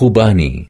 خوبانی